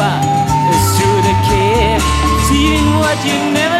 is to the kid, seeing what you never.